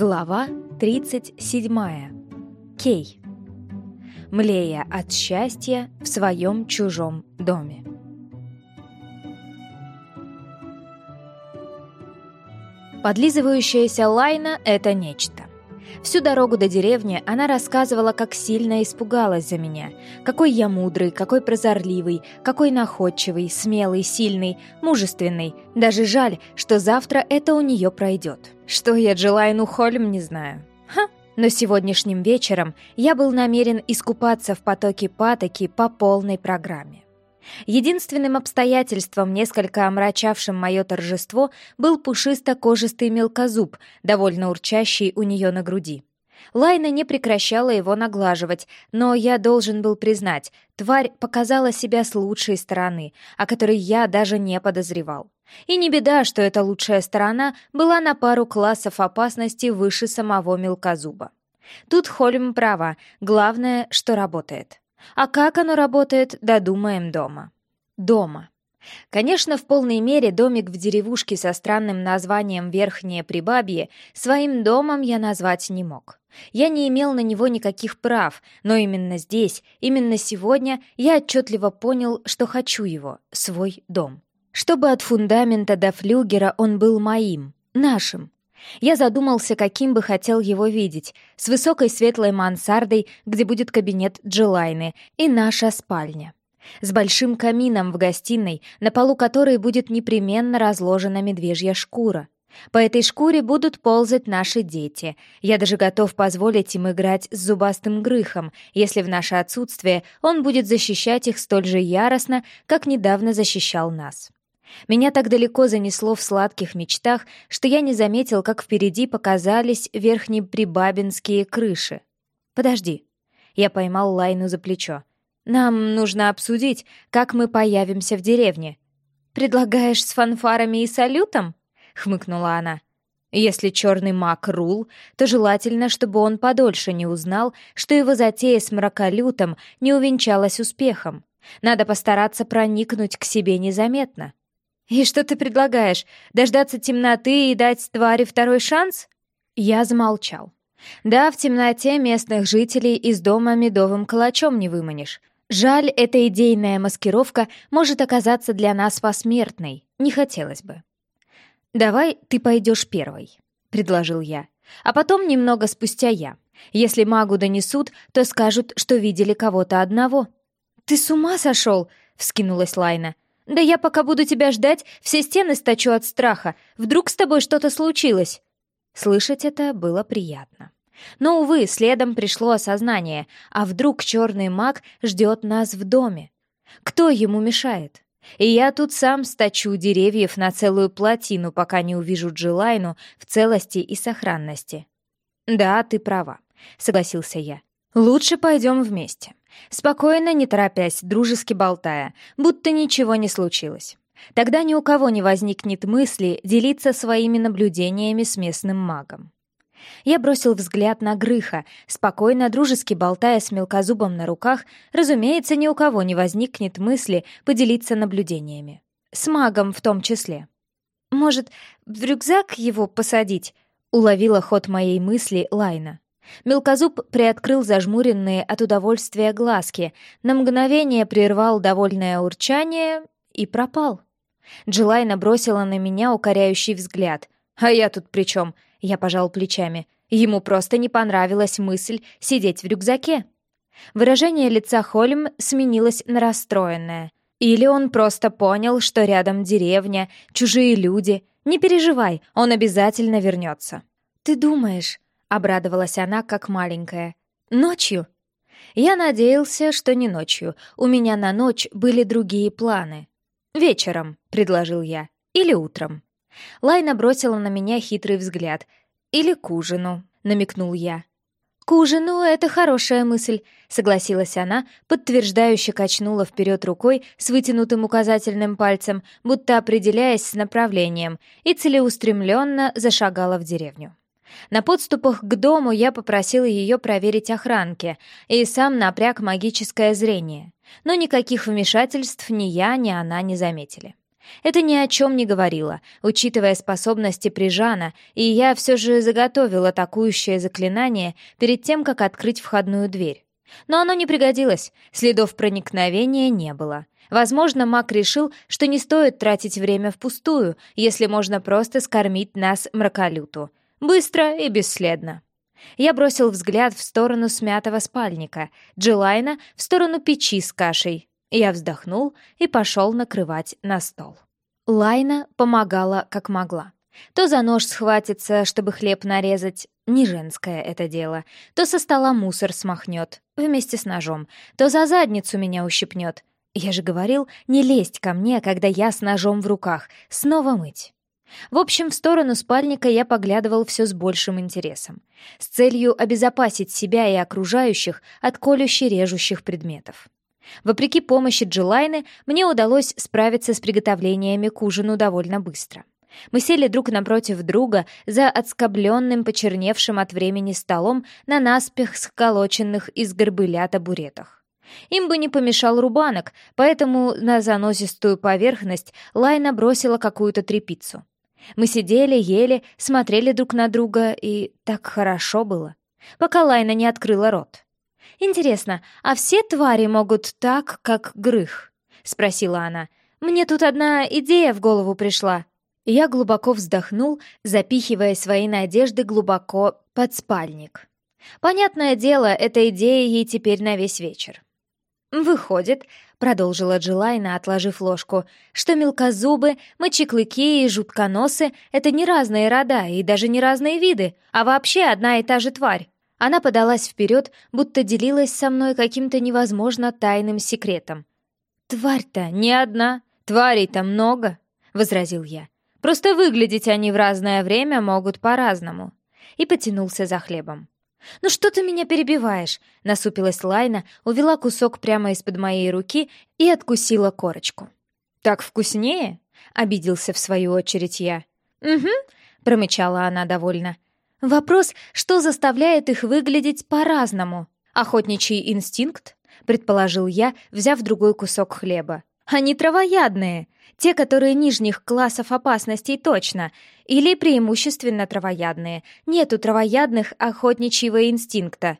Глава 37. Кей. Млея от счастья в своем чужом доме. Подлизывающаяся Лайна — это нечто. Всю дорогу до деревни она рассказывала, как сильно испугалась за меня. Какой я мудрый, какой прозорливый, какой находчивый, смелый, сильный, мужественный. Даже жаль, что завтра это у нее пройдет. Что я Джилайну Хольм не знаю. Ха! Но сегодняшним вечером я был намерен искупаться в потоке патоки по полной программе. Единственным обстоятельством, несколько омрачавшим мое торжество, был пушисто-кожистый мелкозуб, довольно урчащий у нее на груди. Лайна не прекращала его наглаживать, но я должен был признать, тварь показала себя с лучшей стороны, о которой я даже не подозревал. И не беда, что эта лучшая сторона была на пару классов опасности выше самого мелкозуба. Тут Хольм права, главное, что работает. А как оно работает, додумаем дома. Дома. Конечно, в полной мере домик в деревушке со странным названием Верхнее Прибабье своим домом я назвать не мог. Я не имел на него никаких прав, но именно здесь, именно сегодня я отчетливо понял, что хочу его, свой дом. Чтобы от фундамента до флюгера он был моим, нашим, я задумался, каким бы хотел его видеть, с высокой светлой мансардой, где будет кабинет Джилайны, и наша спальня. С большим камином в гостиной, на полу которой будет непременно разложена медвежья шкура. По этой шкуре будут ползать наши дети. Я даже готов позволить им играть с зубастым грыхом, если в наше отсутствие он будет защищать их столь же яростно, как недавно защищал нас. Меня так далеко занесло в сладких мечтах, что я не заметил, как впереди показались верхнеприбабинские крыши. «Подожди». Я поймал Лайну за плечо. «Нам нужно обсудить, как мы появимся в деревне». «Предлагаешь с фанфарами и салютом?» — хмыкнула она. «Если черный маг Рул, то желательно, чтобы он подольше не узнал, что его затея с мраколютом не увенчалась успехом. Надо постараться проникнуть к себе незаметно». «И что ты предлагаешь? Дождаться темноты и дать твари второй шанс?» Я замолчал. «Да, в темноте местных жителей из дома медовым калачом не выманишь. Жаль, эта идейная маскировка может оказаться для нас посмертной. Не хотелось бы». «Давай ты пойдешь первой», — предложил я. «А потом немного спустя я. Если магу донесут, то скажут, что видели кого-то одного». «Ты с ума сошел?» — вскинулась Лайна. «Да я пока буду тебя ждать, все стены сточу от страха. Вдруг с тобой что-то случилось?» Слышать это было приятно. Но, увы, следом пришло осознание, а вдруг черный маг ждет нас в доме? Кто ему мешает? И я тут сам сточу деревьев на целую плотину, пока не увижу Джилайну в целости и сохранности. «Да, ты права», — согласился я. «Лучше пойдем вместе. Спокойно, не торопясь, дружески болтая, будто ничего не случилось. Тогда ни у кого не возникнет мысли делиться своими наблюдениями с местным магом. Я бросил взгляд на Грыха, спокойно, дружески болтая с мелкозубом на руках, разумеется, ни у кого не возникнет мысли поделиться наблюдениями. С магом в том числе. «Может, в рюкзак его посадить?» — уловила ход моей мысли Лайна. Мелкозуб приоткрыл зажмуренные от удовольствия глазки, на мгновение прервал довольное урчание и пропал. Джилайна бросила на меня укоряющий взгляд. «А я тут при чем?» Я пожал плечами. Ему просто не понравилась мысль сидеть в рюкзаке. Выражение лица Хольм сменилось на расстроенное. Или он просто понял, что рядом деревня, чужие люди. Не переживай, он обязательно вернется. «Ты думаешь?» — обрадовалась она, как маленькая. «Ночью?» Я надеялся, что не ночью. У меня на ночь были другие планы. «Вечером», — предложил я. «Или утром». Лайна бросила на меня хитрый взгляд. «Или к ужину», — намекнул я. «К ужину — это хорошая мысль», — согласилась она, подтверждающе качнула вперед рукой с вытянутым указательным пальцем, будто определяясь с направлением, и целеустремленно зашагала в деревню. На подступах к дому я попросила ее проверить охранки и сам напряг магическое зрение. Но никаких вмешательств ни я, ни она не заметили. Это ни о чем не говорило, учитывая способности Прижана, и я все же заготовил атакующее заклинание перед тем, как открыть входную дверь. Но оно не пригодилось, следов проникновения не было. Возможно, маг решил, что не стоит тратить время впустую, если можно просто скормить нас мраколюту. Быстро и бесследно. Я бросил взгляд в сторону смятого спальника, Джилайна — в сторону печи с кашей. Я вздохнул и пошел накрывать на стол. Лайна помогала как могла. То за нож схватится, чтобы хлеб нарезать, не женское это дело, то со стола мусор смахнет вместе с ножом, то за задницу меня ущипнет. Я же говорил, не лезть ко мне, когда я с ножом в руках, снова мыть. В общем, в сторону спальника я поглядывал все с большим интересом, с целью обезопасить себя и окружающих от колюще-режущих предметов. Вопреки помощи Джилайны, мне удалось справиться с приготовлениями к ужину довольно быстро. Мы сели друг напротив друга за отскобленным, почерневшим от времени столом на наспех сколоченных из горбыля табуретах. Им бы не помешал рубанок, поэтому на занозистую поверхность Лайна бросила какую-то трепицу. Мы сидели, ели, смотрели друг на друга, и так хорошо было, пока Лайна не открыла рот. «Интересно, а все твари могут так, как Грых?» — спросила она. «Мне тут одна идея в голову пришла». Я глубоко вздохнул, запихивая свои надежды глубоко под спальник. Понятное дело, эта идея ей теперь на весь вечер. «Выходит», — продолжила Джилайна, отложив ложку, «что мелкозубы, мочеклыки и жутконосы — это не разные рода и даже не разные виды, а вообще одна и та же тварь. Она подалась вперед, будто делилась со мной каким-то невозможно тайным секретом. «Тварь-то не одна, тварей-то много», — возразил я. «Просто выглядеть они в разное время могут по-разному». И потянулся за хлебом. «Ну что ты меня перебиваешь?» — насупилась Лайна, увела кусок прямо из-под моей руки и откусила корочку. «Так вкуснее?» — обиделся в свою очередь я. «Угу», — промычала она довольно. Вопрос, что заставляет их выглядеть по-разному? Охотничий инстинкт? Предположил я, взяв другой кусок хлеба. Они травоядные, те, которые нижних классов опасностей точно, или преимущественно травоядные. Нету травоядных охотничьего инстинкта.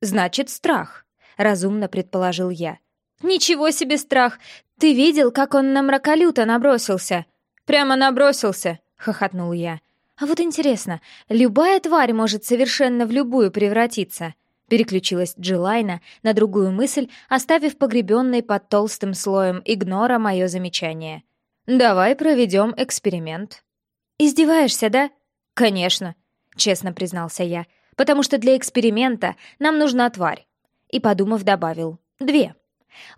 Значит, страх, разумно предположил я. Ничего себе страх! Ты видел, как он на мраколюта набросился? Прямо набросился, хохотнул я. А вот интересно, любая тварь может совершенно в любую превратиться. Переключилась Джилайна на другую мысль, оставив погребенной под толстым слоем игнора мое замечание. «Давай проведем эксперимент». «Издеваешься, да?» «Конечно», — честно признался я, «потому что для эксперимента нам нужна тварь». И, подумав, добавил «две».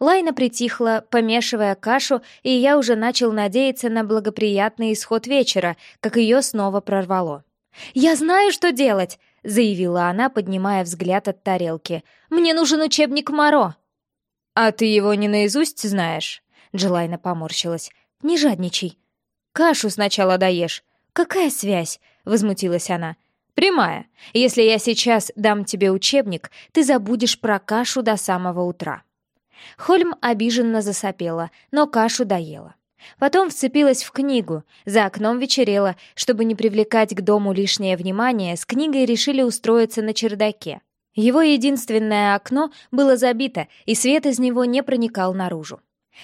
Лайна притихла, помешивая кашу, и я уже начал надеяться на благоприятный исход вечера, как ее снова прорвало. «Я знаю, что делать!» — заявила она, поднимая взгляд от тарелки. «Мне нужен учебник Моро!» «А ты его не наизусть знаешь?» Джилайна поморщилась. «Не жадничай. Кашу сначала доешь. Какая связь?» — возмутилась она. «Прямая. Если я сейчас дам тебе учебник, ты забудешь про кашу до самого утра». Хольм обиженно засопела, но кашу доела. Потом вцепилась в книгу. За окном вечерело. Чтобы не привлекать к дому лишнее внимание, с книгой решили устроиться на чердаке. Его единственное окно было забито, и свет из него не проникал наружу.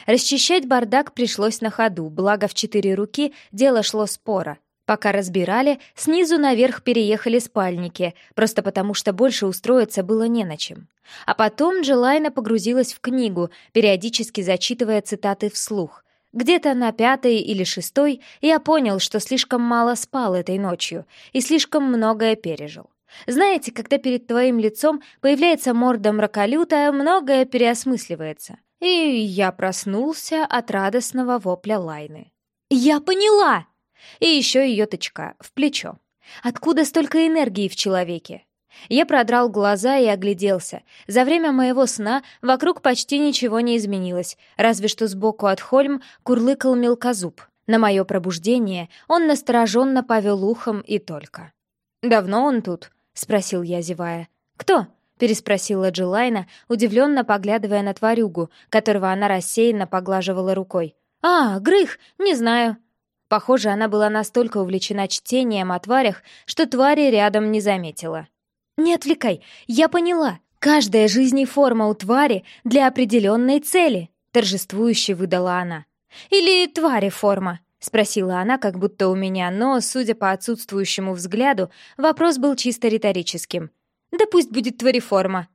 Расчищать бардак пришлось на ходу, благо в четыре руки дело шло спора. Пока разбирали, снизу наверх переехали спальники, просто потому что больше устроиться было не на чем. А потом Джилайна погрузилась в книгу, периодически зачитывая цитаты вслух. Где-то на пятой или шестой я понял, что слишком мало спал этой ночью и слишком многое пережил. Знаете, когда перед твоим лицом появляется морда мраколюта, многое переосмысливается. И я проснулся от радостного вопля Лайны. «Я поняла!» И еще ее тычка в плечо. Откуда столько энергии в человеке? Я продрал глаза и огляделся. За время моего сна вокруг почти ничего не изменилось, разве что сбоку от Хольм курлыкал мелкозуб. На мое пробуждение он настороженно повел ухом и только. «Давно он тут?» — спросил я, зевая. «Кто?» — переспросила Джилайна, удивленно поглядывая на тварюгу, которого она рассеянно поглаживала рукой. «А, Грых, не знаю». Похоже, она была настолько увлечена чтением о тварях, что твари рядом не заметила. «Не отвлекай, я поняла. Каждая жизнеформа у твари для определенной цели», — торжествующе выдала она. «Или твари форма?» — спросила она, как будто у меня, но, судя по отсутствующему взгляду, вопрос был чисто риторическим. «Да пусть будет твариформа»,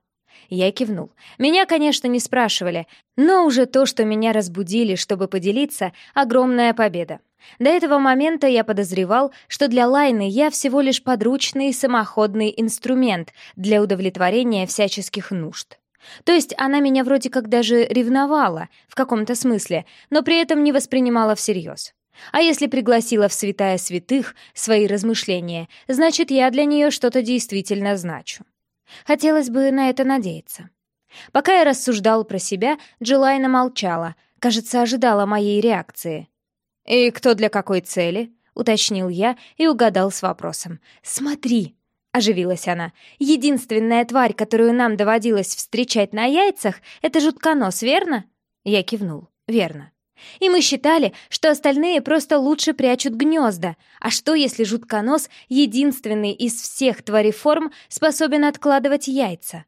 я кивнул. Меня, конечно, не спрашивали, но уже то, что меня разбудили, чтобы поделиться, огромная победа. До этого момента я подозревал, что для Лайны я всего лишь подручный самоходный инструмент для удовлетворения всяческих нужд. То есть она меня вроде как даже ревновала, в каком-то смысле, но при этом не воспринимала всерьез. А если пригласила в святая святых свои размышления, значит, я для нее что-то действительно значу. Хотелось бы на это надеяться. Пока я рассуждал про себя, Джилайна молчала, кажется, ожидала моей реакции. «И кто для какой цели?» — уточнил я и угадал с вопросом. «Смотри!» — оживилась она. «Единственная тварь, которую нам доводилось встречать на яйцах, — это жутконос, верно?» Я кивнул. «Верно». И мы считали, что остальные просто лучше прячут гнезда. А что, если жутконос, единственный из всех твареформ, способен откладывать яйца?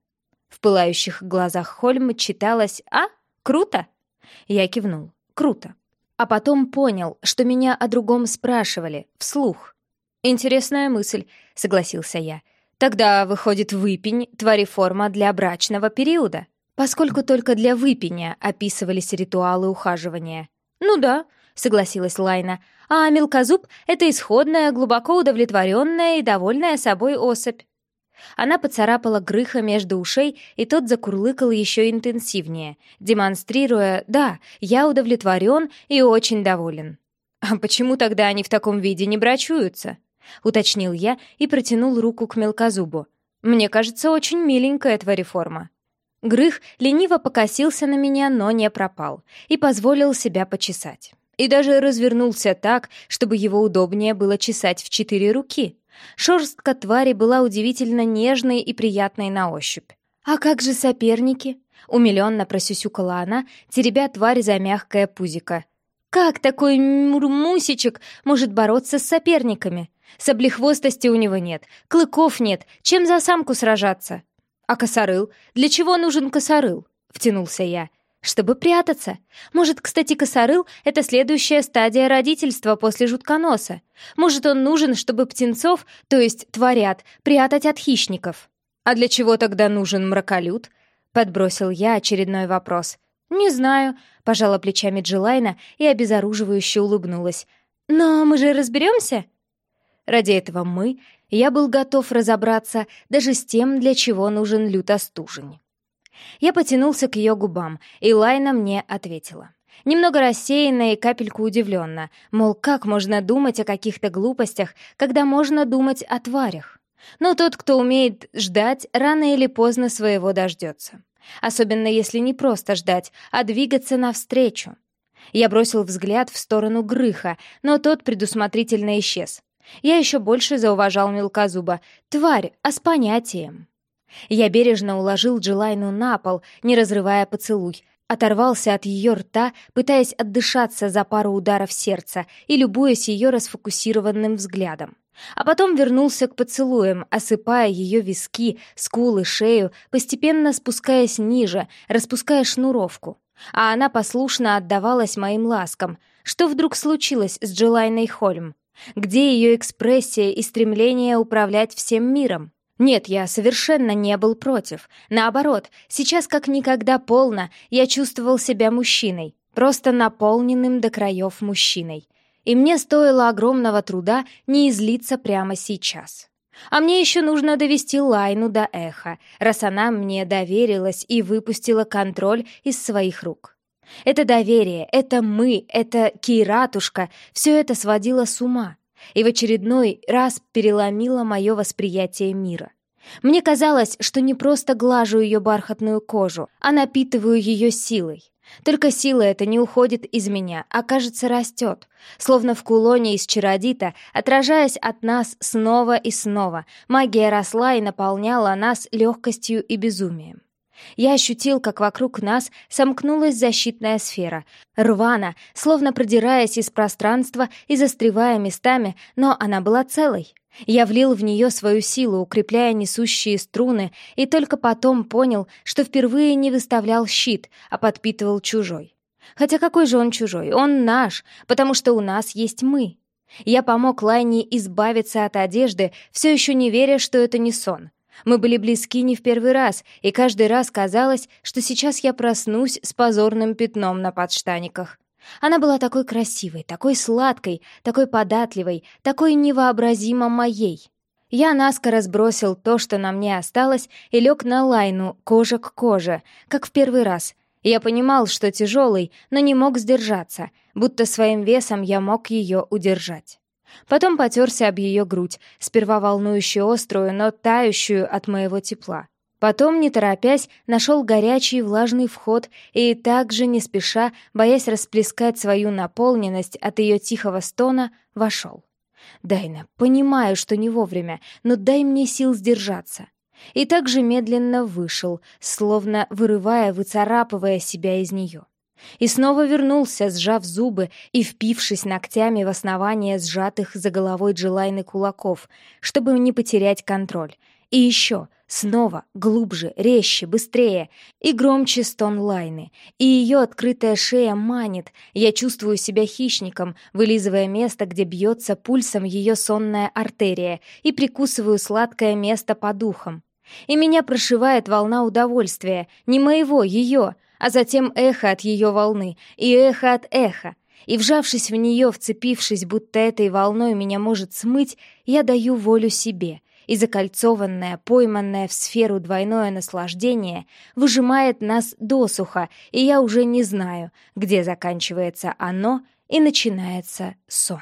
В пылающих глазах Хольма читалось «А? Круто!» Я кивнул. «Круто!» А потом понял, что меня о другом спрашивали, вслух. «Интересная мысль», — согласился я. «Тогда, выходит, выпень — твареформа для брачного периода» поскольку только для выпения описывались ритуалы ухаживания. «Ну да», — согласилась Лайна, «а мелкозуб — это исходная, глубоко удовлетворенная и довольная собой особь». Она поцарапала Грыха между ушей, и тот закурлыкал еще интенсивнее, демонстрируя «да, я удовлетворен и очень доволен». «А почему тогда они в таком виде не брачуются?» — уточнил я и протянул руку к мелкозубу. «Мне кажется, очень миленькая твоя реформа». Грых лениво покосился на меня, но не пропал, и позволил себя почесать. И даже развернулся так, чтобы его удобнее было чесать в четыре руки. Шорстка твари была удивительно нежной и приятной на ощупь. «А как же соперники?» — умилённо просюсюкала она, теребя тварь за мягкое пузико. «Как такой мурмусичек может бороться с соперниками? Саблехвостости у него нет, клыков нет, чем за самку сражаться?» «А косорыл? Для чего нужен косорыл?» — втянулся я. «Чтобы прятаться. Может, кстати, косорыл — это следующая стадия родительства после жутконоса. Может, он нужен, чтобы птенцов, то есть тварят, прятать от хищников. А для чего тогда нужен мраколют?» — подбросил я очередной вопрос. «Не знаю», — пожала плечами Джилайна и обезоруживающе улыбнулась. «Но мы же разберемся?» Ради этого мы я был готов разобраться даже с тем, для чего нужен лютостужень. Я потянулся к ее губам, и Лайна мне ответила. Немного рассеянно и капельку удивленно, мол, как можно думать о каких-то глупостях, когда можно думать о тварях? Но тот, кто умеет ждать, рано или поздно своего дождется. Особенно если не просто ждать, а двигаться навстречу. Я бросил взгляд в сторону Грыха, но тот предусмотрительно исчез. Я еще больше зауважал мелкозуба. Тварь, а с понятием. Я бережно уложил Джилайну на пол, не разрывая поцелуй, оторвался от ее рта, пытаясь отдышаться за пару ударов сердца и любуясь ее расфокусированным взглядом. А потом вернулся к поцелуям, осыпая ее виски, скулы, шею, постепенно спускаясь ниже, распуская шнуровку. А она послушно отдавалась моим ласкам. Что вдруг случилось с Джилайной Хольм? Где ее экспрессия и стремление управлять всем миром? Нет, я совершенно не был против. Наоборот, сейчас как никогда полно я чувствовал себя мужчиной, просто наполненным до краев мужчиной. И мне стоило огромного труда не излиться прямо сейчас. А мне еще нужно довести Лайну до эха, раз она мне доверилась и выпустила контроль из своих рук. Это доверие, это мы, это Кейратушка, все это сводило с ума и в очередной раз переломило мое восприятие мира. Мне казалось, что не просто глажу ее бархатную кожу, а напитываю ее силой. Только сила эта не уходит из меня, а, кажется, растет, словно в кулоне из чародита, отражаясь от нас снова и снова. Магия росла и наполняла нас легкостью и безумием. Я ощутил, как вокруг нас сомкнулась защитная сфера. Рвана, словно продираясь из пространства и застревая местами, но она была целой. Я влил в нее свою силу, укрепляя несущие струны, и только потом понял, что впервые не выставлял щит, а подпитывал чужой. Хотя какой же он чужой? Он наш, потому что у нас есть мы. Я помог Лайне избавиться от одежды, все еще не веря, что это не сон. Мы были близки не в первый раз, и каждый раз казалось, что сейчас я проснусь с позорным пятном на подштаниках. Она была такой красивой, такой сладкой, такой податливой, такой невообразимо моей. Я наскоро сбросил то, что на мне осталось, и лег на лайну, кожа к коже, как в первый раз. Я понимал, что тяжелый, но не мог сдержаться, будто своим весом я мог ее удержать. Потом потерся об ее грудь, сперва волнующую острую, но тающую от моего тепла. Потом, не торопясь, нашел горячий влажный вход и также не спеша, боясь расплескать свою наполненность от ее тихого стона, вошел. «Дайна, понимаю, что не вовремя, но дай мне сил сдержаться». И также медленно вышел, словно вырывая, выцарапывая себя из нее. И снова вернулся, сжав зубы и впившись ногтями в основание сжатых за головой Джилайны кулаков, чтобы не потерять контроль. И еще — Снова, глубже, резче, быстрее и громче стон Лайны. И ее открытая шея манит. Я чувствую себя хищником, вылизывая место, где бьется пульсом ее сонная артерия, и прикусываю сладкое место по духам. И меня прошивает волна удовольствия, не моего, ее, а затем эхо от ее волны и эхо от эха. И, вжавшись в нее, вцепившись, будто этой волной меня может смыть, я даю волю себе — и закольцованное, пойманное в сферу двойное наслаждение выжимает нас досуха, и я уже не знаю, где заканчивается оно и начинается сон.